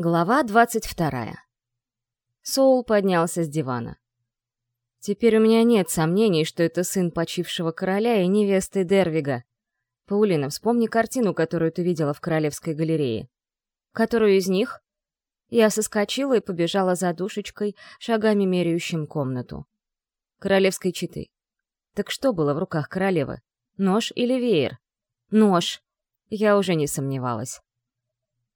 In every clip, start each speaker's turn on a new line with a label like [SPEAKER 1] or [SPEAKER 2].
[SPEAKER 1] Глава двадцать вторая. Соул поднялся с дивана. Теперь у меня нет сомнений, что это сын почившего короля и невесты Дервига. Паулина, вспомни картину, которую ты видела в Королевской галерее. Которую из них? Я соскочила и побежала за душечкой, шагами меряющим комнату. Королевской читы. Так что было в руках королевы? Нож или веер? Нож. Я уже не сомневалась.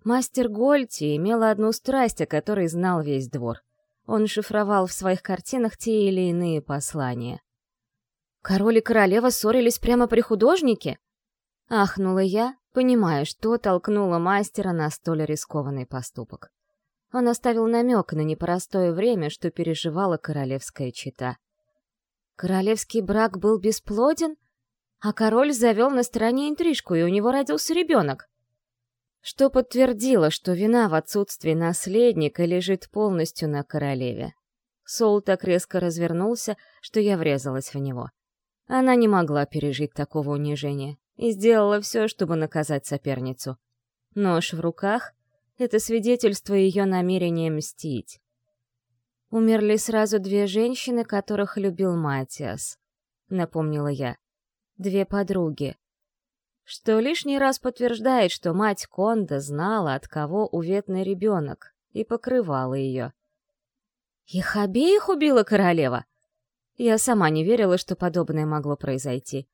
[SPEAKER 1] Мастер Гольти имел одну страсть, о которой знал весь двор. Он шифровал в своих картинах те или иные послания. «Король и королева ссорились прямо при художнике?» Ахнула я, понимая, что толкнуло мастера на столь рискованный поступок. Он оставил намек на непростое время, что переживала королевская чита. Королевский брак был бесплоден, а король завел на стороне интрижку, и у него родился ребенок что подтвердило, что вина в отсутствии наследника лежит полностью на королеве. Сол так резко развернулся, что я врезалась в него. Она не могла пережить такого унижения и сделала все, чтобы наказать соперницу. Нож в руках — это свидетельство ее намерения мстить. Умерли сразу две женщины, которых любил Матиас, — напомнила я. Две подруги что лишний раз подтверждает, что мать Конда знала, от кого уветный ребенок, и покрывала ее. Их обеих убила королева? Я сама не верила, что подобное могло произойти.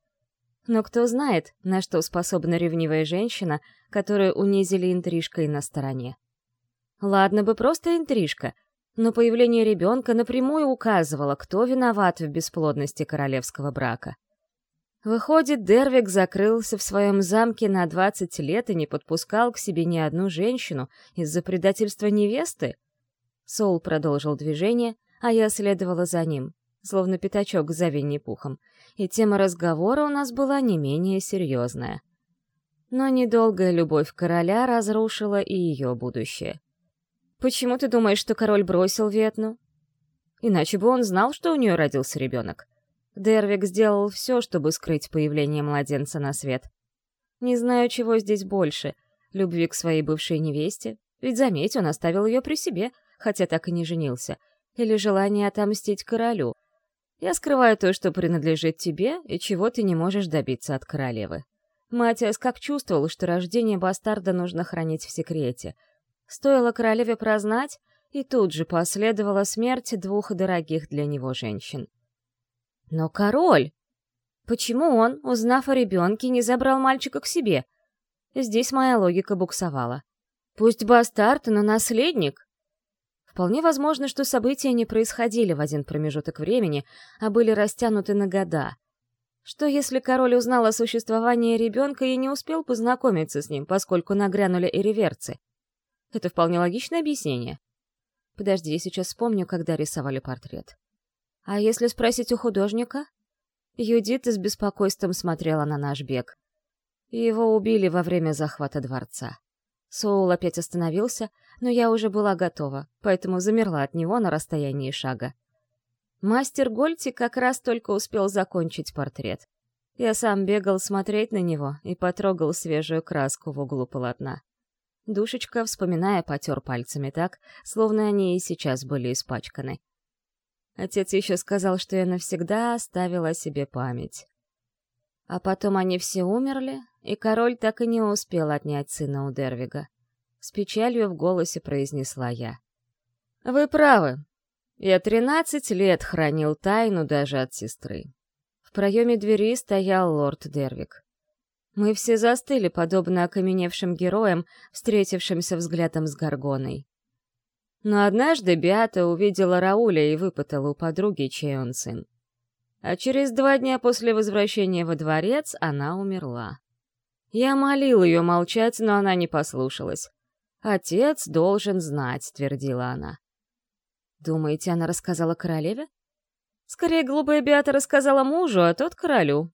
[SPEAKER 1] Но кто знает, на что способна ревнивая женщина, которую унизили интрижкой на стороне. Ладно бы просто интрижка, но появление ребенка напрямую указывало, кто виноват в бесплодности королевского брака. Выходит, Дервик закрылся в своем замке на 20 лет и не подпускал к себе ни одну женщину из-за предательства невесты? Соул продолжил движение, а я следовала за ним, словно пятачок за Винни-Пухом, и тема разговора у нас была не менее серьезная. Но недолгая любовь короля разрушила и ее будущее. «Почему ты думаешь, что король бросил Ветну?» Иначе бы он знал, что у нее родился ребенок. Дервик сделал все, чтобы скрыть появление младенца на свет. Не знаю, чего здесь больше — любви к своей бывшей невесте, ведь, заметь, он оставил ее при себе, хотя так и не женился, или желание отомстить королю. Я скрываю то, что принадлежит тебе, и чего ты не можешь добиться от королевы. Матиас как чувствовал, что рождение бастарда нужно хранить в секрете. Стоило королеве прознать, и тут же последовала смерть двух дорогих для него женщин. Но король... Почему он, узнав о ребенке, не забрал мальчика к себе? Здесь моя логика буксовала. Пусть бастард, но наследник. Вполне возможно, что события не происходили в один промежуток времени, а были растянуты на года. Что если король узнал о существовании ребенка и не успел познакомиться с ним, поскольку нагрянули эриверцы? Это вполне логичное объяснение. Подожди, я сейчас вспомню, когда рисовали портрет. А если спросить у художника? Юдит с беспокойством смотрела на наш бег. Его убили во время захвата дворца. Соул опять остановился, но я уже была готова, поэтому замерла от него на расстоянии шага. Мастер Гольти как раз только успел закончить портрет. Я сам бегал смотреть на него и потрогал свежую краску в углу полотна. Душечка, вспоминая, потер пальцами так, словно они и сейчас были испачканы. Отец еще сказал, что я навсегда оставила себе память. А потом они все умерли, и король так и не успел отнять сына у Дервига. С печалью в голосе произнесла я. «Вы правы. Я тринадцать лет хранил тайну даже от сестры». В проеме двери стоял лорд Дервик. Мы все застыли, подобно окаменевшим героям, встретившимся взглядом с Гаргоной. Но однажды Биата увидела Рауля и выпытала у подруги, чей он сын. А через два дня после возвращения во дворец она умерла. Я молил ее молчать, но она не послушалась. «Отец должен знать», — твердила она. «Думаете, она рассказала королеве?» «Скорее, глупая Биата рассказала мужу, а тот — королю».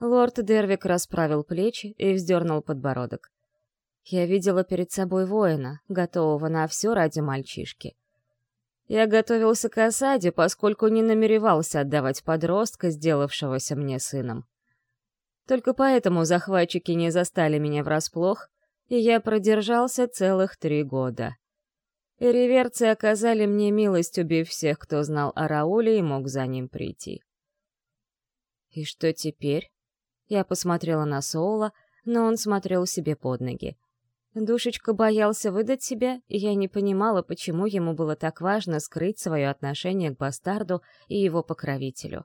[SPEAKER 1] Лорд Дервик расправил плечи и вздернул подбородок. Я видела перед собой воина, готового на все ради мальчишки. Я готовился к осаде, поскольку не намеревался отдавать подростка, сделавшегося мне сыном. Только поэтому захватчики не застали меня врасплох, и я продержался целых три года. и реверцы оказали мне милость, убив всех, кто знал о Рауле и мог за ним прийти. И что теперь? Я посмотрела на Соула, но он смотрел себе под ноги. Душечка боялся выдать себя, и я не понимала, почему ему было так важно скрыть свое отношение к бастарду и его покровителю.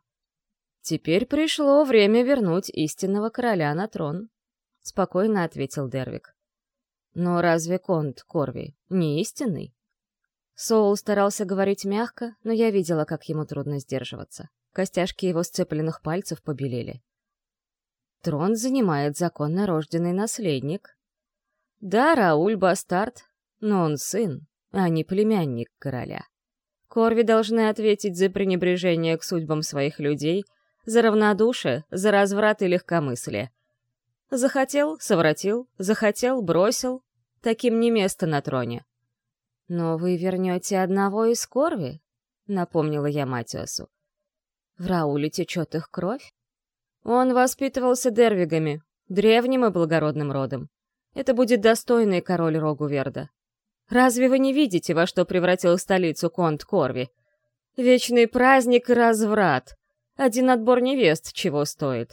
[SPEAKER 1] «Теперь пришло время вернуть истинного короля на трон», — спокойно ответил Дервик. «Но разве Конт Корви не истинный?» Соул старался говорить мягко, но я видела, как ему трудно сдерживаться. Костяшки его сцепленных пальцев побелели. Трон занимает законно рожденный наследник, да, Рауль бастард, но он сын, а не племянник короля. Корви должны ответить за пренебрежение к судьбам своих людей, за равнодушие, за разврат и легкомыслие. Захотел — совратил, захотел — бросил. Таким не место на троне. «Но вы вернете одного из Корви?» — напомнила я Матиасу. «В Рауле течет их кровь?» Он воспитывался дервигами, древним и благородным родом. Это будет достойный король Рогуверда. Разве вы не видите, во что превратил столицу Конт Корви? Вечный праздник и разврат. Один отбор невест чего стоит.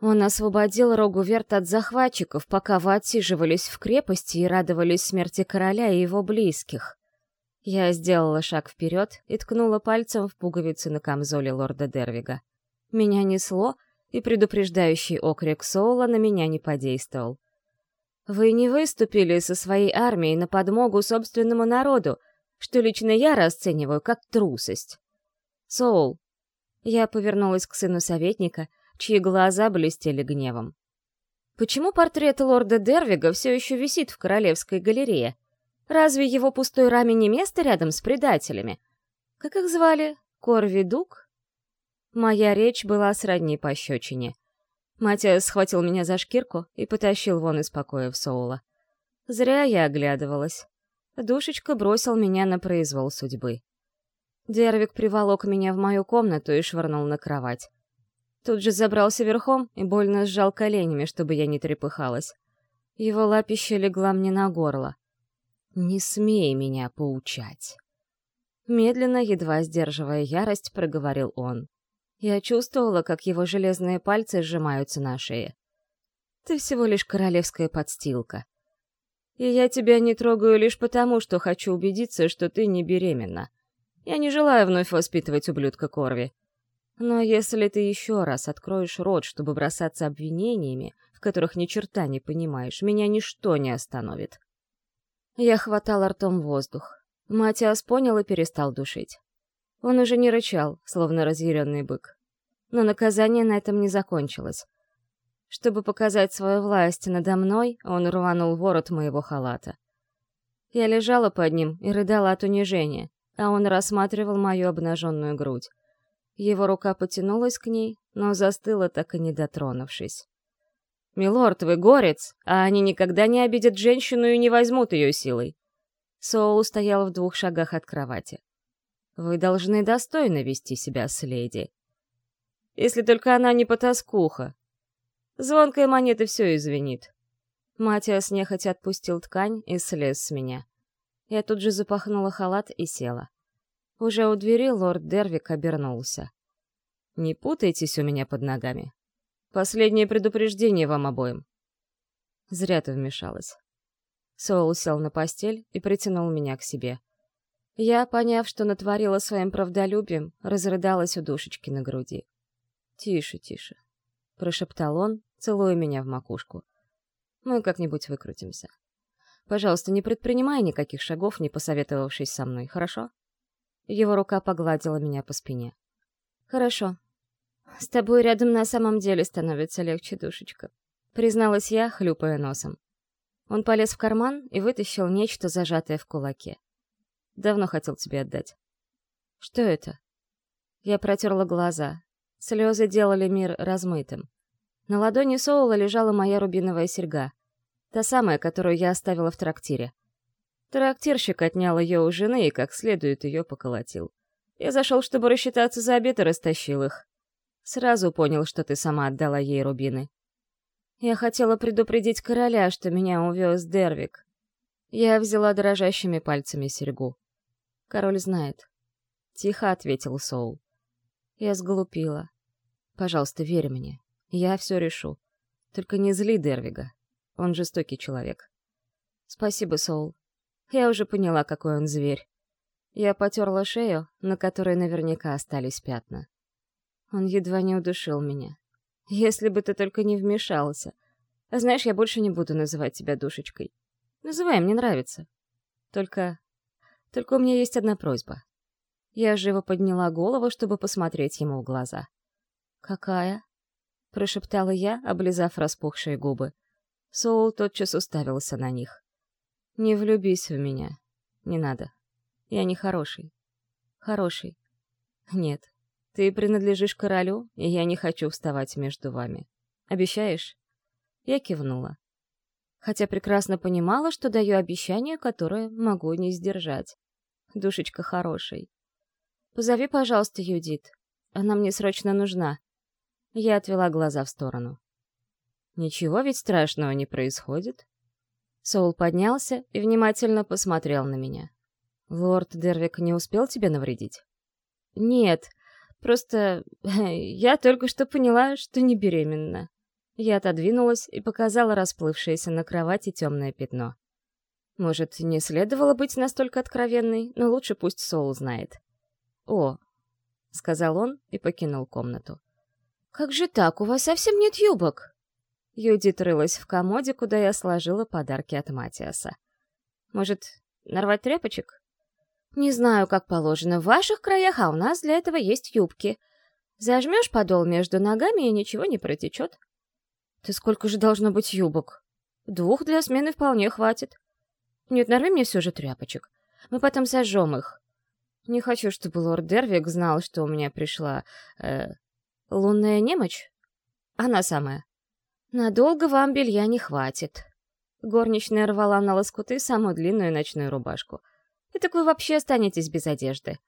[SPEAKER 1] Он освободил Рогуверт от захватчиков, пока вы отсиживались в крепости и радовались смерти короля и его близких. Я сделала шаг вперед и ткнула пальцем в пуговицы на камзоле лорда Дервига. Меня несло, и предупреждающий окрик Соула на меня не подействовал. Вы не выступили со своей армией на подмогу собственному народу, что лично я расцениваю как трусость. Соул. Я повернулась к сыну советника, чьи глаза блестели гневом. Почему портрет лорда Дервига все еще висит в Королевской галерее? Разве его пустой раме не место рядом с предателями? Как их звали? Корви Дук? Моя речь была сродни пощечине. Матиас схватил меня за шкирку и потащил вон из покоя в Соула. Зря я оглядывалась. Душечка бросил меня на произвол судьбы. Дервик приволок меня в мою комнату и швырнул на кровать. Тут же забрался верхом и больно сжал коленями, чтобы я не трепыхалась. Его лапище легла мне на горло. «Не смей меня поучать!» Медленно, едва сдерживая ярость, проговорил он. Я чувствовала, как его железные пальцы сжимаются на шее. «Ты всего лишь королевская подстилка. И я тебя не трогаю лишь потому, что хочу убедиться, что ты не беременна. Я не желаю вновь воспитывать ублюдка Корви. Но если ты еще раз откроешь рот, чтобы бросаться обвинениями, в которых ни черта не понимаешь, меня ничто не остановит». Я хватала ртом воздух. Матиас понял и перестал душить. Он уже не рычал, словно разъяренный бык. Но наказание на этом не закончилось. Чтобы показать свою власть надо мной, он рванул ворот моего халата. Я лежала под ним и рыдала от унижения, а он рассматривал мою обнаженную грудь. Его рука потянулась к ней, но застыла, так и не дотронувшись. «Милорд, вы горец, а они никогда не обидят женщину и не возьмут ее силой». Соул стоял в двух шагах от кровати. Вы должны достойно вести себя с леди. Если только она не потаскуха. Звонкая монета все извинит. Матиас нехотя отпустил ткань и слез с меня. Я тут же запахнула халат и села. Уже у двери лорд Дервик обернулся. «Не путайтесь у меня под ногами. Последнее предупреждение вам обоим». Зря ты вмешалась. Соул сел на постель и притянул меня к себе. Я, поняв, что натворила своим правдолюбием, разрыдалась у душечки на груди. «Тише, тише», — прошептал он, целуя меня в макушку. «Мы как-нибудь выкрутимся. Пожалуйста, не предпринимай никаких шагов, не посоветовавшись со мной, хорошо?» Его рука погладила меня по спине. «Хорошо. С тобой рядом на самом деле становится легче, душечка», — призналась я, хлюпая носом. Он полез в карман и вытащил нечто, зажатое в кулаке. Давно хотел тебе отдать. Что это? Я протерла глаза. Слезы делали мир размытым. На ладони Соула лежала моя рубиновая серьга. Та самая, которую я оставила в трактире. Трактирщик отнял ее у жены и как следует ее поколотил. Я зашел, чтобы рассчитаться за обед и растащил их. Сразу понял, что ты сама отдала ей рубины. Я хотела предупредить короля, что меня увез Дервик. Я взяла дрожащими пальцами серьгу. Король знает. Тихо ответил Соул. Я сглупила. Пожалуйста, верь мне. Я все решу. Только не зли Дервига. Он жестокий человек. Спасибо, Соул. Я уже поняла, какой он зверь. Я потерла шею, на которой наверняка остались пятна. Он едва не удушил меня. Если бы ты только не вмешался. А знаешь, я больше не буду называть тебя душечкой. Называй, мне нравится. Только... Только у меня есть одна просьба. Я живо подняла голову, чтобы посмотреть ему в глаза. «Какая?» — прошептала я, облизав распухшие губы. Соул тотчас уставился на них. «Не влюбись в меня. Не надо. Я не хороший. Хороший. Нет. Ты принадлежишь королю, и я не хочу вставать между вами. Обещаешь?» Я кивнула. Хотя прекрасно понимала, что даю обещание, которое могу не сдержать. Душечка хороший. «Позови, пожалуйста, Юдит. Она мне срочно нужна». Я отвела глаза в сторону. Ничего ведь страшного не происходит. Соул поднялся и внимательно посмотрел на меня. «Лорд Дервик не успел тебе навредить?» «Нет, просто я только что поняла, что не беременна». Я отодвинулась и показала расплывшееся на кровати темное пятно. Может, не следовало быть настолько откровенной, но лучше пусть Соул знает. «О», — сказал он и покинул комнату. «Как же так? У вас совсем нет юбок?» Юдит рылась в комоде, куда я сложила подарки от Матиаса. «Может, нарвать тряпочек?» «Не знаю, как положено в ваших краях, а у нас для этого есть юбки. Зажмешь подол между ногами, и ничего не протечет». «Ты сколько же должно быть юбок?» «Двух для смены вполне хватит». «Нет, нарви мне все же тряпочек. Мы потом сожжем их. Не хочу, чтобы лорд Дервик знал, что у меня пришла... Э, лунная немочь? Она самая. Надолго вам белья не хватит. Горничная рвала на лоскуты самую длинную ночную рубашку. И так вы вообще останетесь без одежды.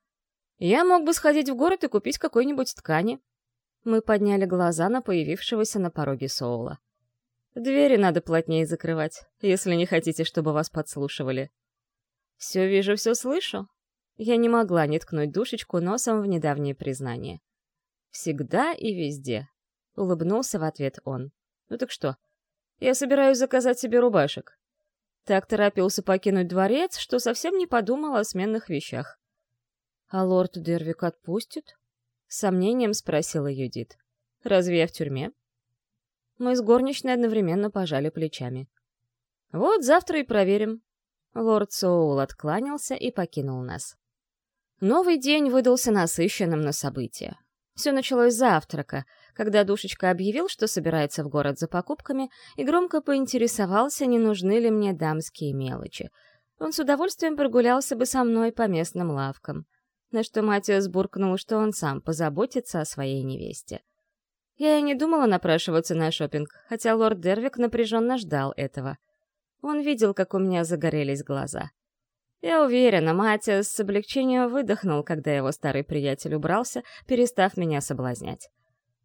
[SPEAKER 1] Я мог бы сходить в город и купить какой-нибудь ткани. Мы подняли глаза на появившегося на пороге Соула. Двери надо плотнее закрывать, если не хотите, чтобы вас подслушивали. Все вижу, все слышу. Я не могла не ткнуть душечку носом в недавнее признание. «Всегда и везде», — улыбнулся в ответ он. «Ну так что? Я собираюсь заказать себе рубашек». Так торопился покинуть дворец, что совсем не подумал о сменных вещах. «А лорд Дервик отпустит?» — с сомнением спросила Юдит. «Разве я в тюрьме?» Мы с горничной одновременно пожали плечами. «Вот завтра и проверим». Лорд Соул откланялся и покинул нас. Новый день выдался насыщенным на события. Все началось с завтрака, когда Душечка объявил, что собирается в город за покупками, и громко поинтересовался, не нужны ли мне дамские мелочи. Он с удовольствием прогулялся бы со мной по местным лавкам. На что Матиас буркнул, что он сам позаботится о своей невесте. Я и не думала напрашиваться на шопинг, хотя лорд Дервик напряженно ждал этого. Он видел, как у меня загорелись глаза. Я уверена, Матиас с облегчением выдохнул, когда его старый приятель убрался, перестав меня соблазнять.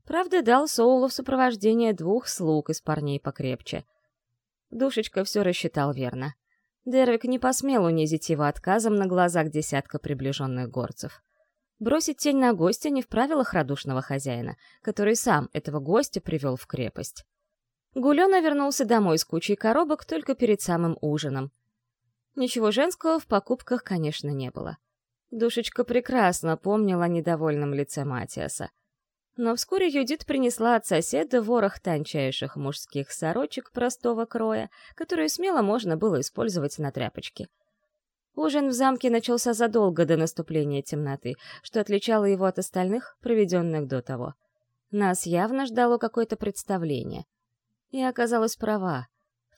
[SPEAKER 1] Правда, дал Соулу в сопровождение двух слуг из парней покрепче. Душечка все рассчитал верно. Дервик не посмел унизить его отказом на глазах десятка приближенных горцев. Бросить тень на гостя не в правилах радушного хозяина, который сам этого гостя привел в крепость. Гулёна вернулся домой с кучей коробок только перед самым ужином, Ничего женского в покупках, конечно, не было. Душечка прекрасно помнила о недовольном лице Матиаса. Но вскоре Юдит принесла от соседа ворох тончайших мужских сорочек простого кроя, которые смело можно было использовать на тряпочке. Ужин в замке начался задолго до наступления темноты, что отличало его от остальных, проведенных до того. Нас явно ждало какое-то представление. И оказалась права.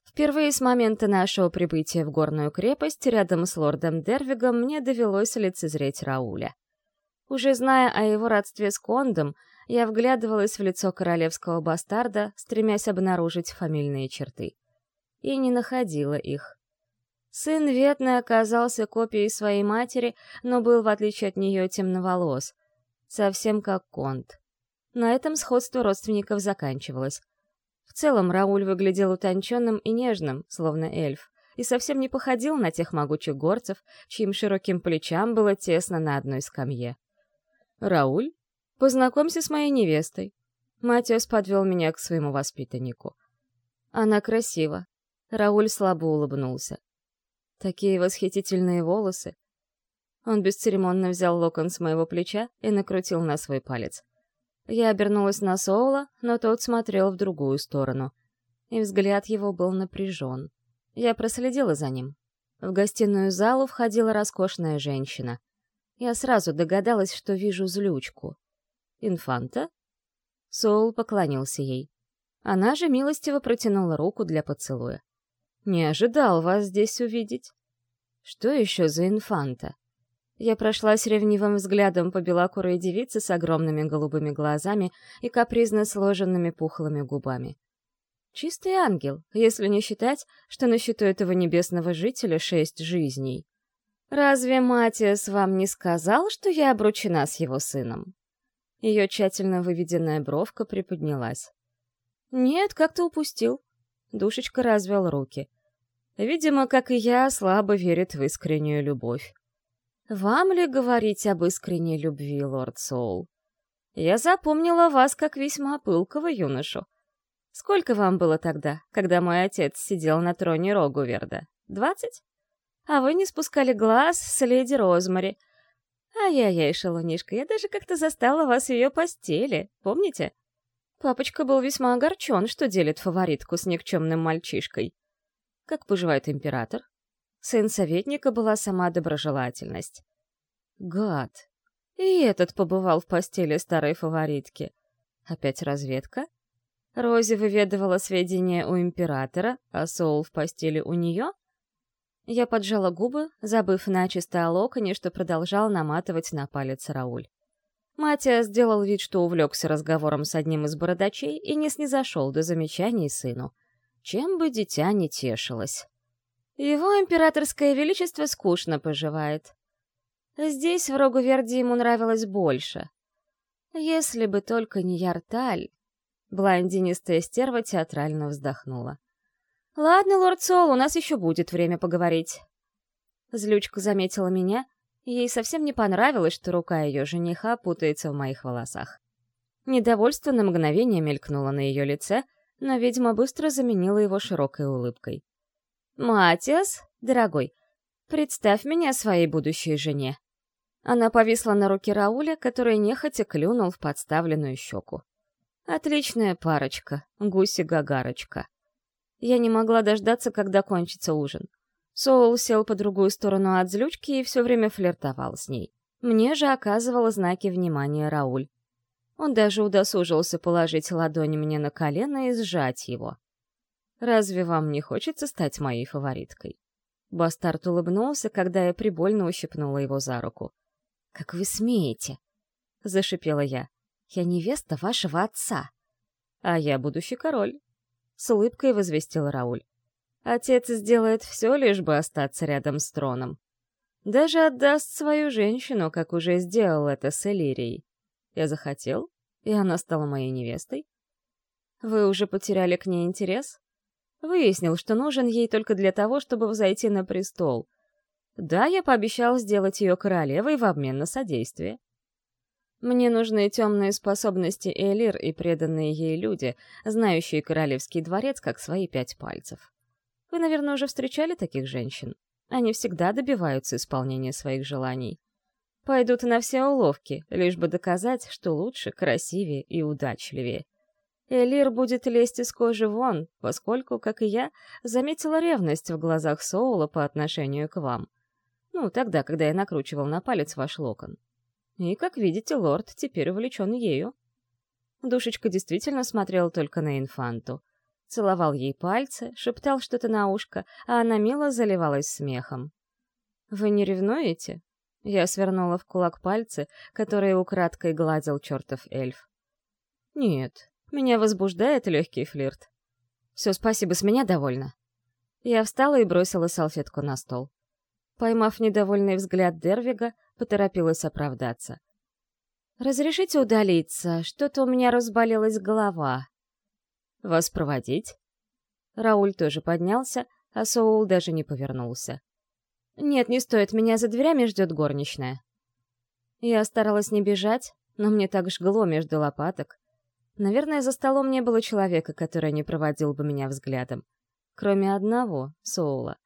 [SPEAKER 1] Впервые с момента нашего прибытия в горную крепость рядом с лордом Дервигом мне довелось лицезреть Рауля. Уже зная о его родстве с Кондом, я вглядывалась в лицо королевского бастарда, стремясь обнаружить фамильные черты. И не находила их. Сын Ветны оказался копией своей матери, но был, в отличие от нее, темноволос. Совсем как Конд. На этом сходство родственников заканчивалось. В целом Рауль выглядел утонченным и нежным, словно эльф, и совсем не походил на тех могучих горцев, чьим широким плечам было тесно на одной скамье. «Рауль, познакомься с моей невестой». Матиас подвел меня к своему воспитаннику. «Она красива». Рауль слабо улыбнулся. «Такие восхитительные волосы». Он бесцеремонно взял локон с моего плеча и накрутил на свой палец. Я обернулась на Соула, но тот смотрел в другую сторону. И взгляд его был напряжен. Я проследила за ним. В гостиную залу входила роскошная женщина. Я сразу догадалась, что вижу злючку. «Инфанта?» Соул поклонился ей. Она же милостиво протянула руку для поцелуя. «Не ожидал вас здесь увидеть». «Что еще за инфанта?» Я прошлась ревнивым взглядом по белокурой девице с огромными голубыми глазами и капризно сложенными пухлыми губами. Чистый ангел, если не считать, что на счету этого небесного жителя шесть жизней. Разве Матиас вам не сказал, что я обручена с его сыном? Ее тщательно выведенная бровка приподнялась. Нет, как-то упустил. Душечка развел руки. Видимо, как и я, слабо верит в искреннюю любовь. Вам ли говорить об искренней любви, лорд Соул? Я запомнила вас как весьма пылкого юношу. Сколько вам было тогда, когда мой отец сидел на троне Рогуверда? Двадцать? А вы не спускали глаз с леди Розмари. Ай-яй-яй, шалунишка, я даже как-то застала вас в ее постели, помните? Папочка был весьма огорчен, что делит фаворитку с никчемным мальчишкой. Как поживает император? Сын советника была сама доброжелательность. Гад. И этот побывал в постели старой фаворитки. Опять разведка? Рози выведывала сведения у императора, а Соул в постели у нее? Я поджала губы, забыв начисто о локоне, что продолжал наматывать на палец Рауль. Матиас сделал вид, что увлекся разговором с одним из бородачей и не снизошел до замечаний сыну. Чем бы дитя не тешилось. Его императорское величество скучно поживает. Здесь в Рогуверде ему нравилось больше. Если бы только не Ярталь... Блондинистая стерва театрально вздохнула. «Ладно, лорд Сол, у нас еще будет время поговорить». Злючка заметила меня, и ей совсем не понравилось, что рука ее жениха путается в моих волосах. Недовольство на мгновение мелькнуло на ее лице, но ведьма быстро заменила его широкой улыбкой. «Матиас, дорогой, представь меня своей будущей жене». Она повисла на руке Рауля, который нехотя клюнул в подставленную щеку. Отличная парочка, гуси-гагарочка. Я не могла дождаться, когда кончится ужин. Соул сел по другую сторону от злючки и все время флиртовал с ней. Мне же оказывала знаки внимания Рауль. Он даже удосужился положить ладонь мне на колено и сжать его. Разве вам не хочется стать моей фавориткой?» Бастард улыбнулся, когда я прибольно ущипнула его за руку. «Как вы смеете?» — зашипела я. «Я невеста вашего отца». «А я будущий король», — с улыбкой возвестил Рауль. «Отец сделает все, лишь бы остаться рядом с троном. Даже отдаст свою женщину, как уже сделал это с Элирией. Я захотел, и она стала моей невестой. Вы уже потеряли к ней интерес?» Выяснил, что нужен ей только для того, чтобы взойти на престол. Да, я пообещал сделать ее королевой в обмен на содействие. Мне нужны темные способности Элир и преданные ей люди, знающие королевский дворец как свои пять пальцев. Вы, наверное, уже встречали таких женщин? Они всегда добиваются исполнения своих желаний. Пойдут на все уловки, лишь бы доказать, что лучше, красивее и удачливее. Элир будет лезть из кожи вон, поскольку, как и я, заметила ревность в глазах Соула по отношению к вам. Ну, тогда, когда я накручивал на палец ваш локон. И, как видите, лорд теперь увлечен ею. Душечка действительно смотрел только на инфанту. Целовал ей пальцы, шептал что-то на ушко, а она мило заливалась смехом. «Вы не ревнуете?» Я свернула в кулак пальцы, которые украдкой гладил чертов эльф. «Нет, меня возбуждает легкий флирт. Все, спасибо, с меня довольно. Я встала и бросила салфетку на стол. Поймав недовольный взгляд Дервига, поторопилась оправдаться. «Разрешите удалиться? Что-то у меня разболелась голова». «Вас проводить?» Рауль тоже поднялся, а Соул даже не повернулся. «Нет, не стоит, меня за дверями ждет горничная». Я старалась не бежать, но мне так жгло между лопаток. Наверное, за столом не было человека, который не проводил бы меня взглядом. Кроме одного, Соула.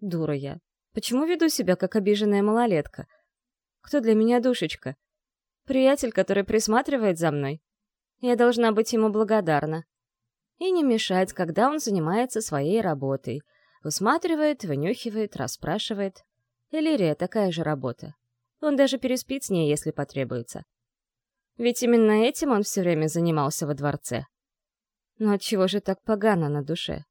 [SPEAKER 1] Дура я. Почему веду себя, как обиженная малолетка? Кто для меня душечка? Приятель, который присматривает за мной. Я должна быть ему благодарна. И не мешать, когда он занимается своей работой. Высматривает, вынюхивает, расспрашивает. Элирия такая же работа. Он даже переспит с ней, если потребуется. Ведь именно этим он все время занимался во дворце. Но отчего же так погано на душе?